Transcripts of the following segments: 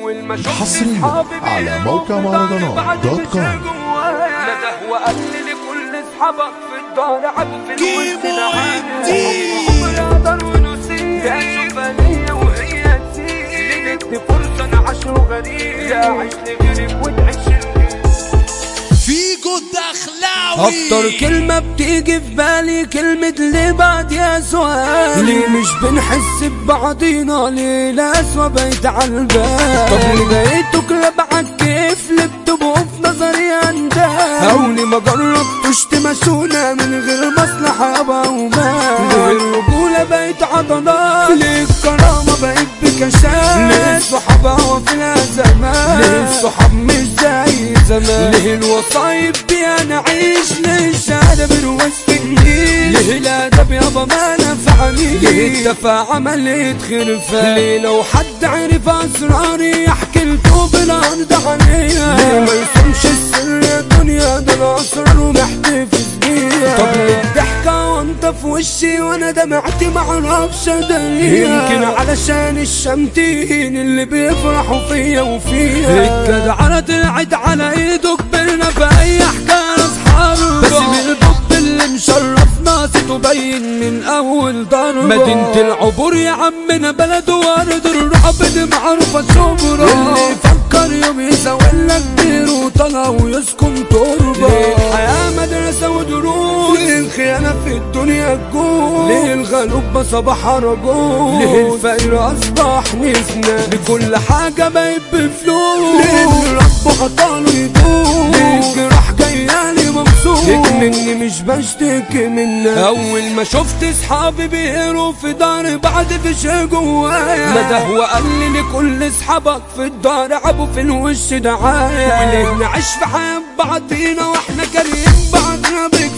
اول ما شفت حصرياً على موقع مهرجانات بعد دوت كوم. لكل اصحابك في الدار في الوسط يا شوفانية وهي ادي فرصة أنا عشره غريب. يا عيش لغيرك وتعيش الغير الدخلاوي أكتر كلمة بتيجي في بالي كلمة ليه بعد يا سؤال. ليه مش بنحس ببعضينا ليه الأسوأ بقيت عالبال طب ليه بقيتوا كلاب عالكيف ليه الوصايب دي أنا عيش ليه الشهادة بروش النيل ليه الادب يابا ما نفعني ليه الدفاع عملت خرفان ليه لو حد عرف أسراري يحكي لكم بالارض عليا ليه ما يصونش السر يا دنيا ده أنا اسرار ومحتفظ بيها طب ليه؟ وانت في وشي وأنا دمعتي معرفش اداريها يمكن علشان الشمتين اللي بيفرحوا فيا وفيها الجدعنة طلعت على ايده كبرنا في أي حكاية اصحابه بس من الحب اللي مشرفنا تبين من أول ضربة مدينة العبور يا عمنا بلد وارد الرعب دي معروفة شبرا ليه الغلوب صباح رجوز ليه الفقير أصبح نسنا لكل حاجة بقت بفلوس. ليه اللي ربه عطاله يدوس ليه الجراح جايالي مبسوط مني مش بشتكي منك. أول ما شفت صحابي بيقروا في داري بعد في شي جوايا نده وقال لي لكل أصحابك في الدار عبوا في الوش دعاية. وليه نعيش في حياة بعضينا وإحنا كارهين بعضنا بكفاية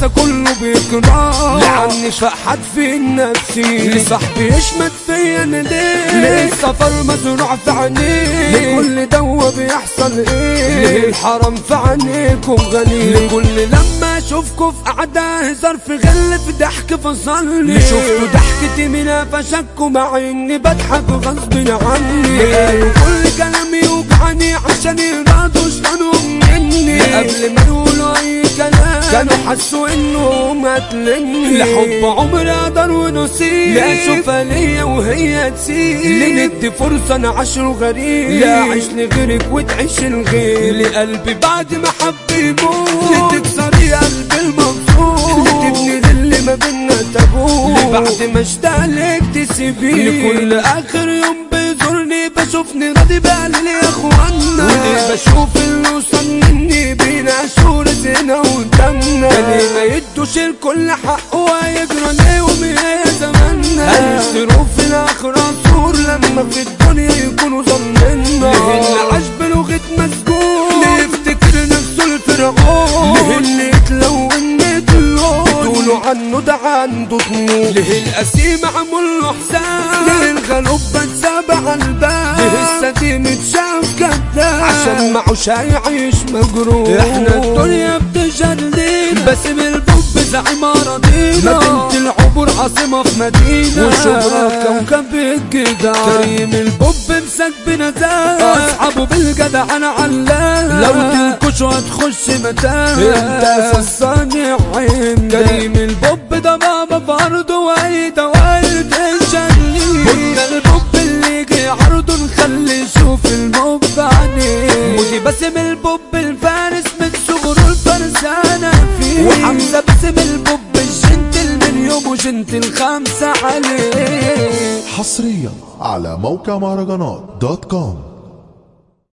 كاسة كله بيكره لعني فقحت في نفسي. لصاحبي. يشمت فيا أنا ليه؟ ليه السفر مزروع في عينيه لكل دوا بيحصل إيه؟ ليه الحرام في عينيكم غني لكل لما اشوفكوا في قعدة هزار في غل في ضحك فصلني شفتوا ضحكتي من فشكوا مع إني بضحك غصب عني. كل كلامي يوجعني عشان يرادوا شطانهم مني. قبل ما يقولوا أي كلام كانوا حسوا انهم قتلني لحب عمري أقدر ونسيب لا أشوفها ليا وهي تسيب لندي فرصة أنا عشر غريب لا اعيش لغيرك وتعيش الغير لقلبي بعد ما حب يموت. لتكسري قلبي. المبسوط لتبني للي ما بينا تابوت بعد ما اشتاق لك تسيبيني لكل آخر يوم بيزورني بشوفني راضي بقلي يا اخوانا وليه بشوف اللي وصل مني بينا زينا ودمنا ليه ما يدوش الكل حقه ويجرى ليهم يا زماننا هيشتروا في الآخر عصور لما في الدنيا يكونوا ظننا. ليه القسيم عمل له حساب الغلوب بتسابع الباب. ليه السديم اتشاف كذاب. عشان معوش هيعيش مجروح. إحنا الدنيا بتجلينا. باسم البوب زعيم أراضينا. مدينة العبور عاصمة في مدينة. وشهرة كوكب الجدع كريم البوب مسك بنزاهة اصحابه بالجدع أنا علاه لو تنكشوا هتخش متاهة انت فصاني عين. كريم البوب ده بابا برضه واي دوائر تنشلي قلنا البوب اللي يجي عرضه نخلي يشوف الموب عليه مودي باسم البوب الفارس من صغره الفرسانة فيه. وحمزة باسم البوب ال gentle من يومه gentle خمسة عليه. حصريا على موقع مهرجانات dot com.